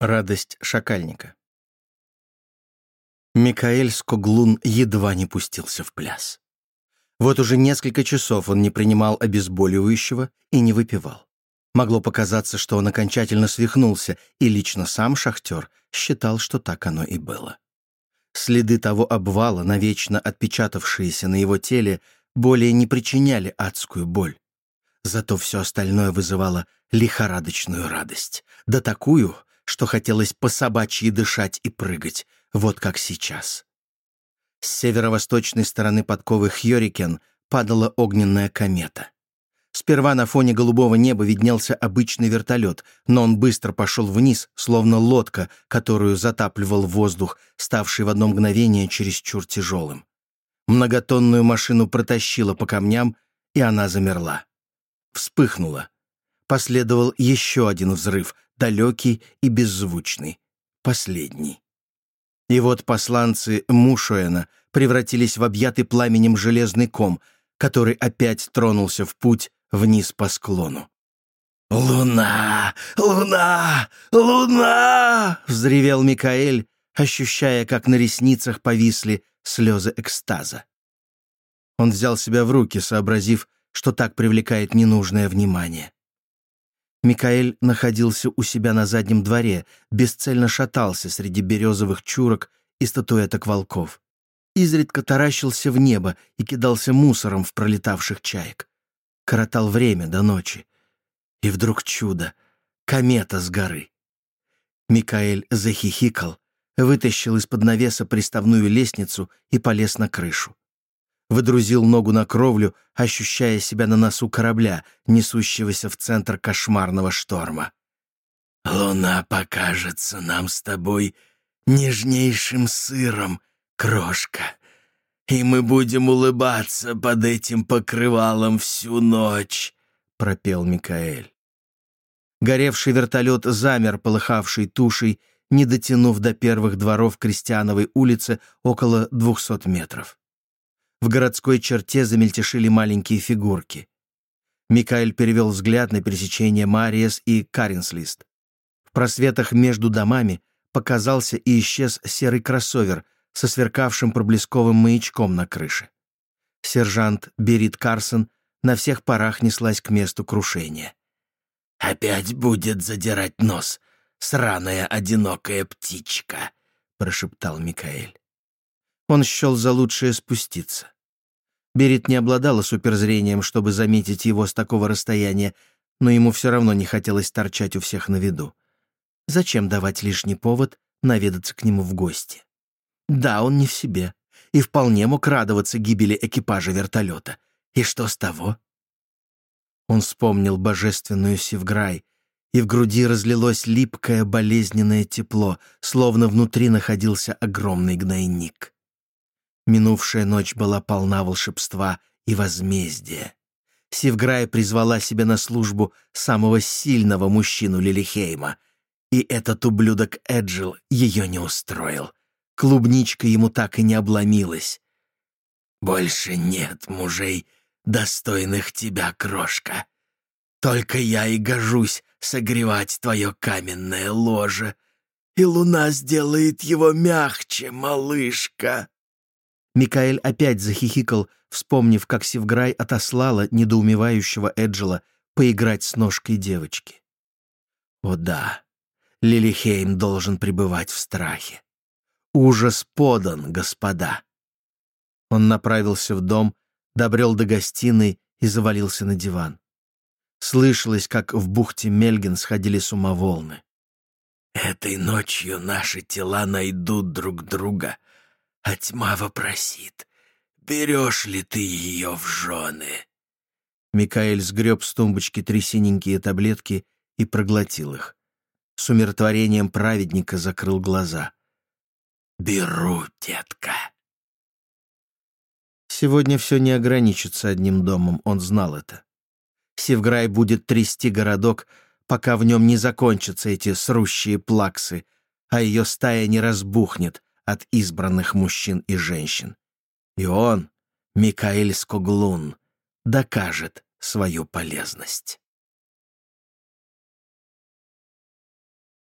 Радость шакальника. Микаэль Скоглун едва не пустился в пляс. Вот уже несколько часов он не принимал обезболивающего и не выпивал. Могло показаться, что он окончательно свихнулся, и лично сам шахтер считал, что так оно и было. Следы того обвала, навечно отпечатавшиеся на его теле, более не причиняли адскую боль. Зато все остальное вызывало лихорадочную радость. Да такую, что хотелось по собачьи дышать и прыгать, вот как сейчас. С северо-восточной стороны подковы Хьорикен падала огненная комета. Сперва на фоне голубого неба виднелся обычный вертолет, но он быстро пошел вниз, словно лодка, которую затапливал воздух, ставший в одно мгновение чересчур тяжелым. Многотонную машину протащило по камням, и она замерла. Вспыхнула. Последовал еще один взрыв, далекий и беззвучный, последний. И вот посланцы Мушуэна превратились в объятый пламенем железный ком, который опять тронулся в путь вниз по склону. «Луна! Луна! Луна!» — взревел Микаэль, ощущая, как на ресницах повисли слезы экстаза. Он взял себя в руки, сообразив, что так привлекает ненужное внимание. Микаэль находился у себя на заднем дворе, бесцельно шатался среди березовых чурок и статуэток волков. Изредка таращился в небо и кидался мусором в пролетавших чаек. Коротал время до ночи. И вдруг чудо — комета с горы. Микаэль захихикал, вытащил из-под навеса приставную лестницу и полез на крышу выдрузил ногу на кровлю, ощущая себя на носу корабля, несущегося в центр кошмарного шторма. «Луна покажется нам с тобой нежнейшим сыром, крошка, и мы будем улыбаться под этим покрывалом всю ночь», — пропел Микаэль. Горевший вертолет замер, полыхавший тушей, не дотянув до первых дворов Крестьяновой улицы около двухсот метров. В городской черте замельтешили маленькие фигурки. Микаэль перевел взгляд на пересечение Мариес и Каринслист. В просветах между домами показался и исчез серый кроссовер со сверкавшим проблесковым маячком на крыше. Сержант Берит Карсон на всех парах неслась к месту крушения. «Опять будет задирать нос, сраная одинокая птичка», — прошептал Микаэль. Он счел за лучшее спуститься. Берет не обладала суперзрением, чтобы заметить его с такого расстояния, но ему все равно не хотелось торчать у всех на виду. Зачем давать лишний повод наведаться к нему в гости? Да, он не в себе, и вполне мог радоваться гибели экипажа вертолета. И что с того? Он вспомнил божественную Севграй, и в груди разлилось липкое болезненное тепло, словно внутри находился огромный гнойник. Минувшая ночь была полна волшебства и возмездия. Севграя призвала себе на службу самого сильного мужчину Лилихейма, и этот ублюдок Эджил ее не устроил. Клубничка ему так и не обломилась. «Больше нет мужей, достойных тебя, крошка. Только я и гожусь согревать твое каменное ложе, и луна сделает его мягче, малышка». Микаэль опять захихикал, вспомнив, как Севграй отослала недоумевающего Эджела поиграть с ножкой девочки. О да, Лилихейм должен пребывать в страхе. Ужас подан, господа. Он направился в дом, добрел до гостиной и завалился на диван. Слышалось, как в бухте Мельген сходили с ума волны. «Этой ночью наши тела найдут друг друга», а тьма вопросит, берешь ли ты ее в жены?» Микаэль сгреб с тумбочки три синенькие таблетки и проглотил их. С умиротворением праведника закрыл глаза. «Беру, детка». Сегодня все не ограничится одним домом, он знал это. Севграй будет трясти городок, пока в нем не закончатся эти срущие плаксы, а ее стая не разбухнет, от избранных мужчин и женщин. И он, Микаэль Скоглун, докажет свою полезность.